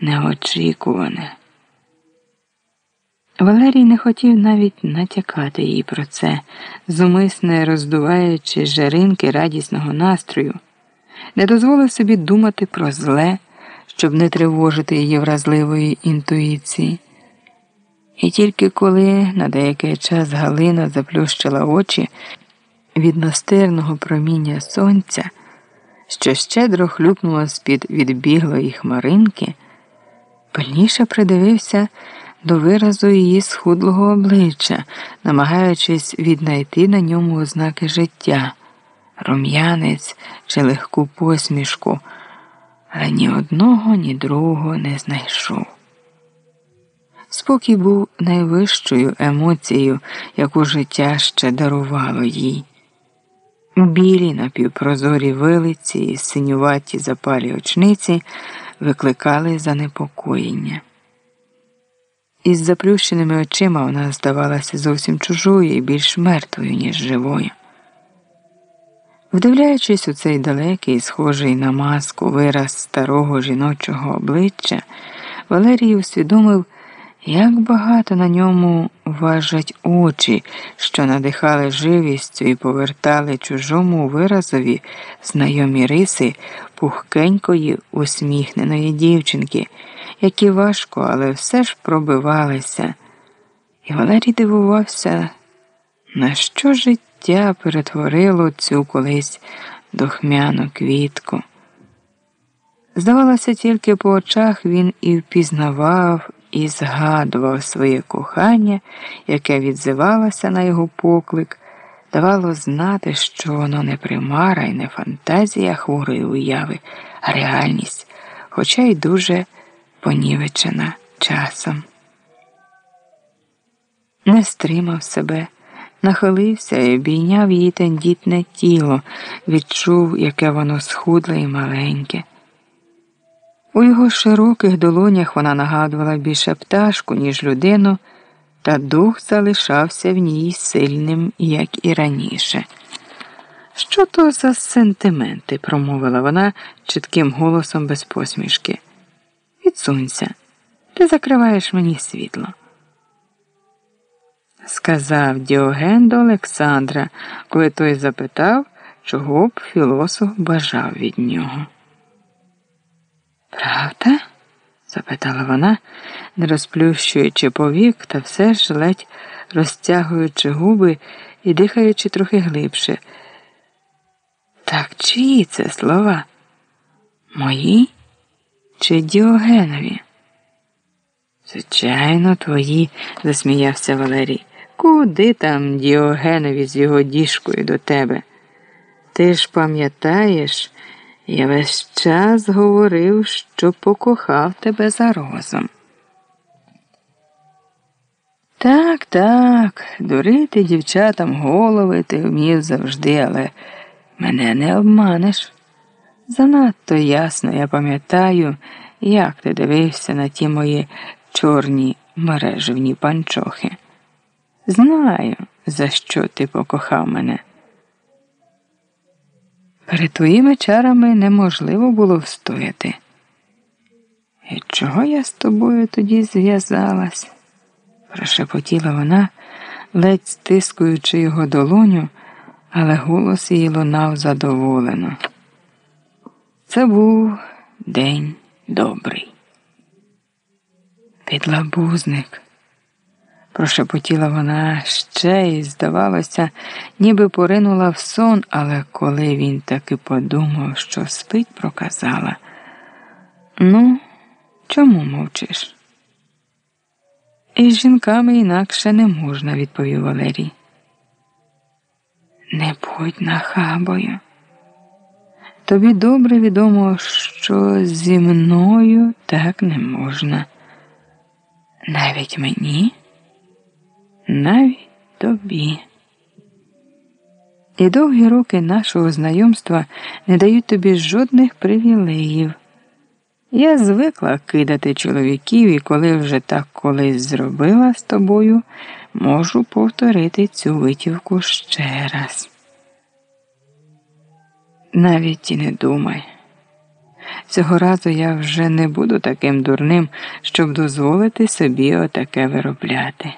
неочікуване. Валерій не хотів навіть натякати їй про це, зумисне роздуваючи жаринки радісного настрою, не дозволив собі думати про зле, щоб не тривожити її вразливої інтуїції. І тільки коли на деякий час Галина заплющила очі від настирного проміння сонця, що щедро хлюпнуло з-під відбіглої хмаринки, пильніше придивився до виразу її схудлого обличчя, намагаючись віднайти на ньому ознаки життя, рум'янець чи легку посмішку, але ні одного, ні другого не знайшов. Спокій був найвищою емоцією, яку життя ще дарувало їй. Білі напівпрозорі вилиці і синюваті запалі очниці викликали занепокоєння. Із заплющеними очима вона здавалася зовсім чужою і більш мертвою, ніж живою. Вдивляючись у цей далекий, схожий на маску вираз старого жіночого обличчя, Валерій усвідомив, як багато на ньому важать очі, що надихали живістю і повертали чужому виразові знайомі риси пухкенької усміхненої дівчинки, які важко, але все ж пробивалися. І Валерій дивувався, на що життя перетворило цю колись дохмяну квітку. Здавалося, тільки по очах він і впізнавав і згадував своє кохання, яке відзивалося на його поклик, давало знати, що воно не примара і не фантазія хворої уяви, а реальність, хоча й дуже понівечена часом. Не стримав себе, нахилився і обійняв її тендітне тіло, відчув, яке воно схудле і маленьке. У його широких долонях вона нагадувала більше пташку, ніж людину, та дух залишався в ній сильним, як і раніше. Що то за сентименти? промовила вона чітким голосом без посмішки. Відсунься, ти закриваєш мені світло. Сказав Діоген до Олександра, коли той запитав, чого б філософ бажав від нього. Запитала вона, не розплющуючи повік, та все ж ледь розтягуючи губи і дихаючи трохи глибше. Так чиї це слова? Мої чи Діогенові? Звичайно, твої, засміявся Валерій. Куди там Діогенові з його діжкою до тебе? Ти ж пам'ятаєш, я весь час говорив, що покохав тебе за розум. Так, так, дурити дівчатам голови ти вмів завжди, але мене не обманеш. Занадто ясно я пам'ятаю, як ти дивився на ті мої чорні мережевні панчохи. Знаю, за що ти покохав мене. Перед твоїми чарами неможливо було встояти. І чого я з тобою тоді зв'язалась? прошепотіла вона, ледь стискуючи його долоню, але голос її лунав задоволено. Це був день добрий. Підлабузник прошепотіла вона ще і, здавалося, ніби поринула в сон, але коли він таки подумав, що спить, проказала. Ну, чому мовчиш? Із жінками інакше не можна, відповів Валерій. Не будь нахабою. Тобі добре відомо, що зі мною так не можна. Навіть мені навіть тобі. І довгі роки нашого знайомства не дають тобі жодних привілеїв. Я звикла кидати чоловіків, і коли вже так колись зробила з тобою, можу повторити цю витівку ще раз. Навіть і не думай. Цього разу я вже не буду таким дурним, щоб дозволити собі отаке виробляти.